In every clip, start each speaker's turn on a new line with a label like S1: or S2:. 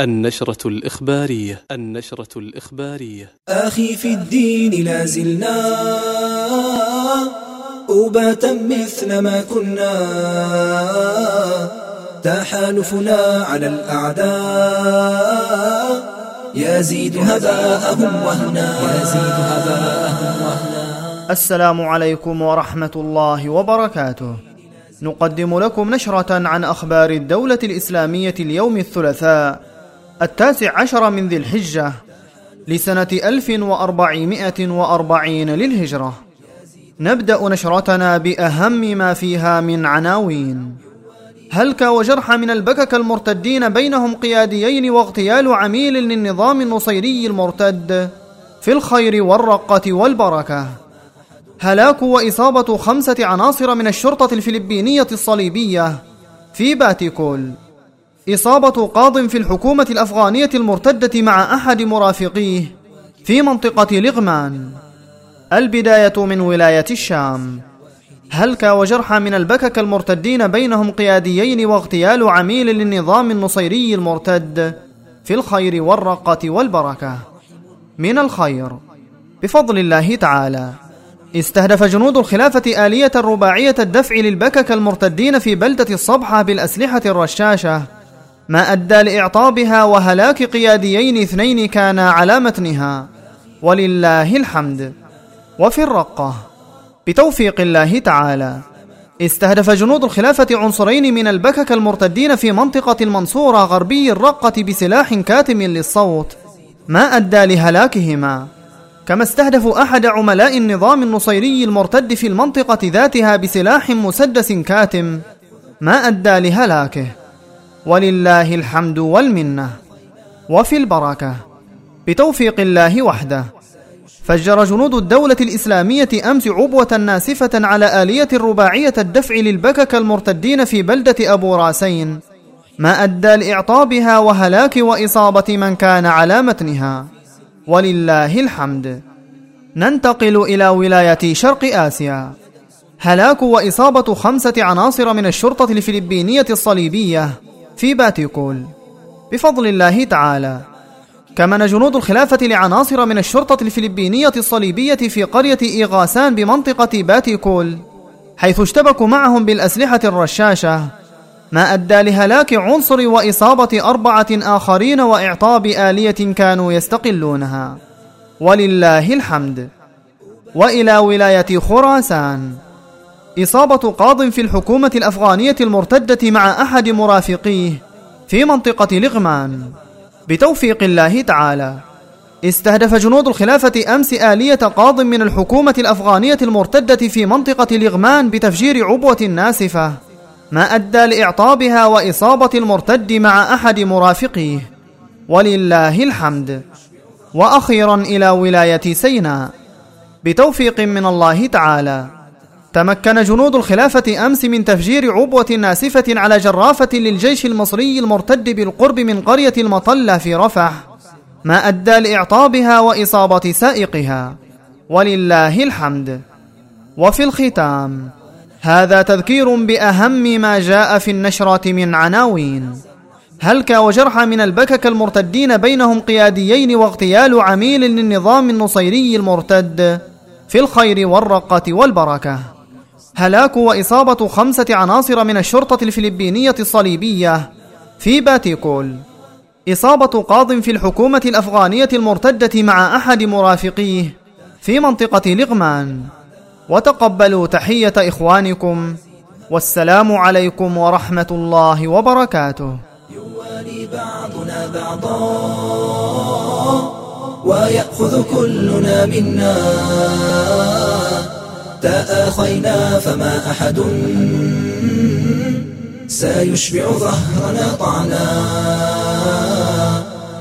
S1: النشرة الإخبارية النشرة الإخبارية.
S2: أخي في الدين لازلنا أباتا مثل ما كنا. تحالفنا على الأعداء. يزيد هباءهم وهنا. يزيد هباءهم
S3: وهنا. السلام عليكم ورحمة الله وبركاته. نقدم لكم نشرة عن أخبار الدولة الإسلامية اليوم الثلاثاء. التاسع عشر من ذي الحجة لسنة ألف وأربعمائة وأربعين للهجرة. نبدأ نشرتنا بأهم ما فيها من عناوين. هلك وجرح من البكك المرتدين بينهم قياديين واغتيال عميل للنظام النصيري المرتد في الخير والرقة والبركة؟ هلاك وإصابة خمسة عناصر من الشرطة الفلبينية الصليبية في باتيكول. إصابة قاض في الحكومة الأفغانية المرتدة مع أحد مرافقيه في منطقة لغمان. البداية من ولاية الشام. هلك وجرح من البكك المرتدين بينهم قياديين واغتيال عميل للنظام النصيري المرتد في الخير والرقة والبركة. من الخير بفضل الله تعالى استهدف جنود الخلافة آلية الرباعية الدفع للبكك المرتدين في بلدة الصبحة بالأسلحة الرشاشة ما أدى لإعطابها وهلاك قياديين اثنين كانا على متنها. ولله الحمد. وفي الرقة. بتوفيق الله تعالى. استهدف جنود الخلافة عنصرين من البكك المرتدين في منطقة المنصورة غربي الرقة بسلاح كاتم للصوت. ما أدى لهلاكهما. كما استهدفوا أحد عملاء النظام النصيري المرتد في المنطقة ذاتها بسلاح مسدس كاتم. ما أدى لهلاكه. ولله الحمد والمنة وفي البركة. بتوفيق الله وحده. فجر جنود الدولة الإسلامية أمس عبوة ناسفة على آلية الرباعية الدفع للبكك المرتدين في بلدة أبو راسين. ما أدى لإعطابها وهلاك وإصابة من كان على متنها. ولله الحمد. ننتقل إلى ولاية شرق آسيا. هلاك وإصابة خمسة عناصر من الشرطة الفلبينية الصليبية في باتيكول بفضل الله تعالى كمن جنود الخلافة لعناصر من الشرطة الفلبينية الصليبية في قرية إيغاسان بمنطقة باتيكول حيث اشتبكوا معهم بالأسلحة الرشاشة ما أدى لهلاك عنصر وإصابة أربعة آخرين وإعطاب آلية كانوا يستقلونها. ولله الحمد. وإلى ولاية خراسان. إصابة قاض في الحكومة الأفغانية المرتدة مع أحد مرافقيه في منطقة لغمان. بتوفيق الله تعالى. استهدف جنود الخلافة أمس آلية قاض من الحكومة الأفغانية المرتدة في منطقة لغمان بتفجير عبوة ناسفة ما أدى لإعطابها وإصابة المرتد مع أحد مرافقيه. ولله الحمد. وأخيرا إلى ولاية سيناء. بتوفيق من الله تعالى. تمكن جنود الخلافة أمس من تفجير عبوة ناسفة على جرافة للجيش المصري المرتد بالقرب من قرية المطلة في رفح ما أدى لإعطابها وإصابة سائقها. ولله الحمد. وفي الختام هذا تذكير بأهم ما جاء في النشرة من عناوين. هلك وجرح من البكك المرتدين بينهم قياديين واغتيال عميل للنظام النصيري المرتد؟ في الخير والرقة والبركة. هلاك وإصابة خمسة عناصر من الشرطة الفلبينية الصليبية. في باتيكول. إصابة قاض في الحكومة الأفغانية المرتدة مع أحد مرافقيه في منطقة لغمان وتقبلوا تحية إخوانكم. والسلام عليكم ورحمة الله وبركاته.
S2: يوالي بعضنا بعضا ويأخذ كلنا منا. تآخينا فما أحد سيشبع ظهرنا طعنا.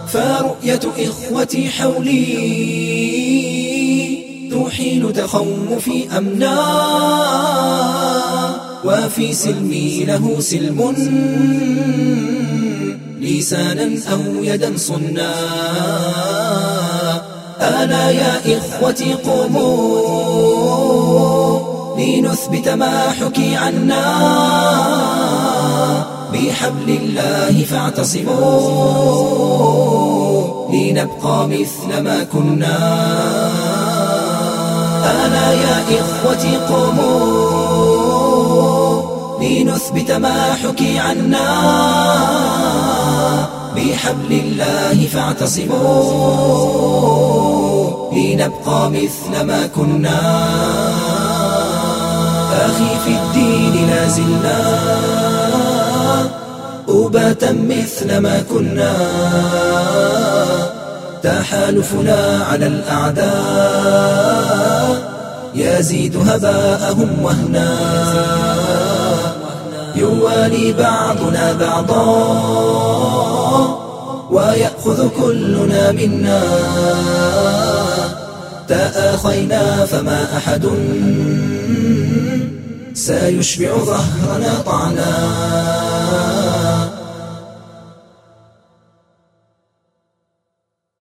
S2: فرؤية إخوتي حولي توحيل تخوفي أمنا. وفي سلمي له سلم لسانا أو يدا صنا. ألا يا إخوتي قوموا. لنثبت ما حكي عنا بحبل الله فاعتصموا لنبقى مثل ما كنا. أنا يا إخوتي قوموا لنثبت ما حكي عنا بحبل الله فاعتصموا لنبقى مثل ما كنا. أخي في الدين لا زلنا أباتا مثل ما كنا تحالفنا على الأعداء يزيد هباءهم وهنا يوالي بعضنا بعضا ويأخذ كلنا منا تآخينا فما أحد سيشبع ظهرنا طعنا.